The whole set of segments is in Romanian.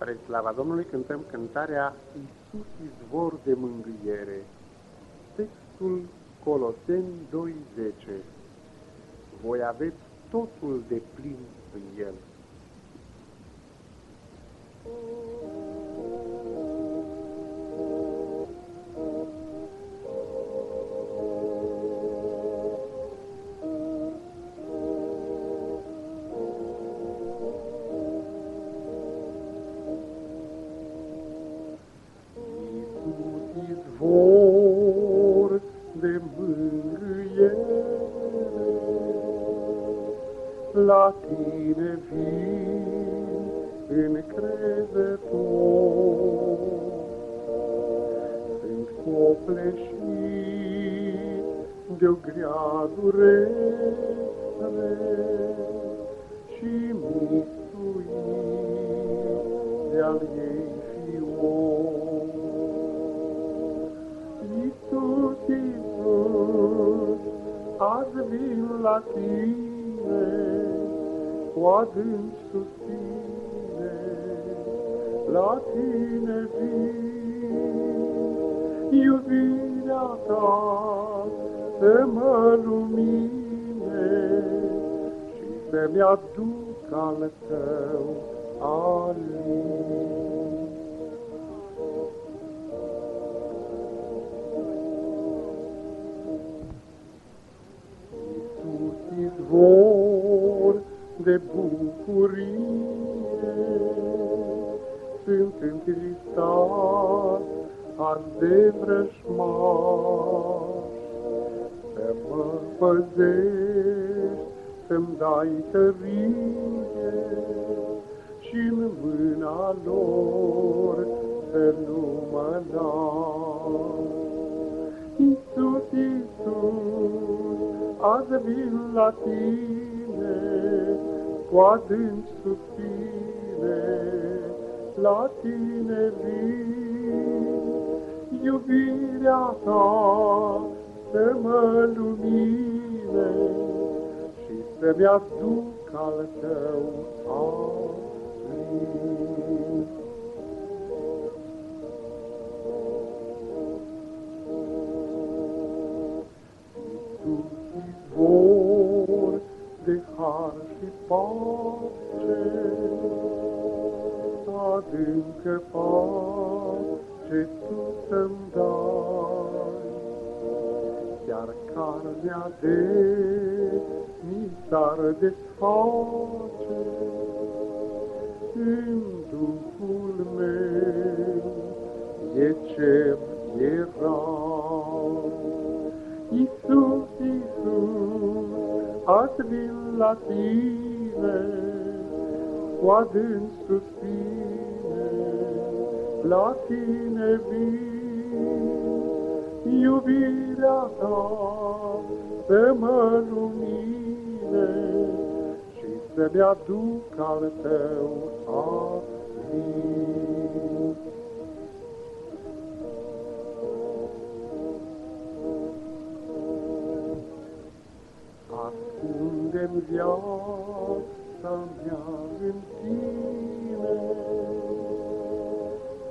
Spre slava Domnului cântăm cântarea Iisus izvor de mângâiere. Textul Coloseni 2.10 Voi aveți totul de plin în El. izvor La tine vin încrezător, Sunt copleșit de-o grea durere și mistuit de-al ei fior. Iisus, Iisus, azi vin la tine cu adânc susține, la tine vin, iubirea ta să mă lumine și să-mi aduc al tău alin. De bucurie. Sunt întristat azi de vrășmaș, Să mă păzești, să-mi dai tărie, și în mâna lor să nu mă las. Iisus, Iisus, azi vin la tine, cu adânc suspine, la tine vin, iubirea ta să mă lumine și să-mi aduc al tău alin. izvor de har și pace, adâncă pace tu să-mi dai. Chiar carnea de mi s-ar desface, în Duhul meu e cer era. Iisus, Iisus, azi vin la tine, cu adânc suspine, la tine vin, iubirea ta să mă lumine și să-mi aduc al tău alin. Ascunde-mi viața mea în tine,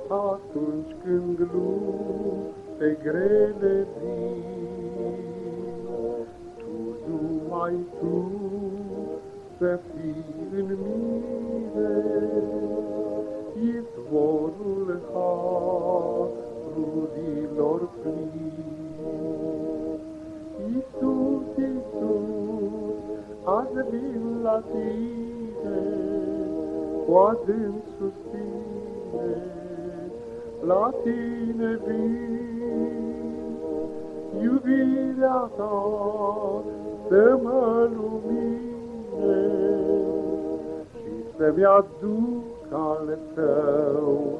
atunci când lupte grele vin, tu, numai tu, să fii în mine, izvorul harurilor plin. Iisus, Iisus, azi vin la tine, cu adânc suspine, la tine vin, iubirea ta să mă lumine și să-mi aduc al tău al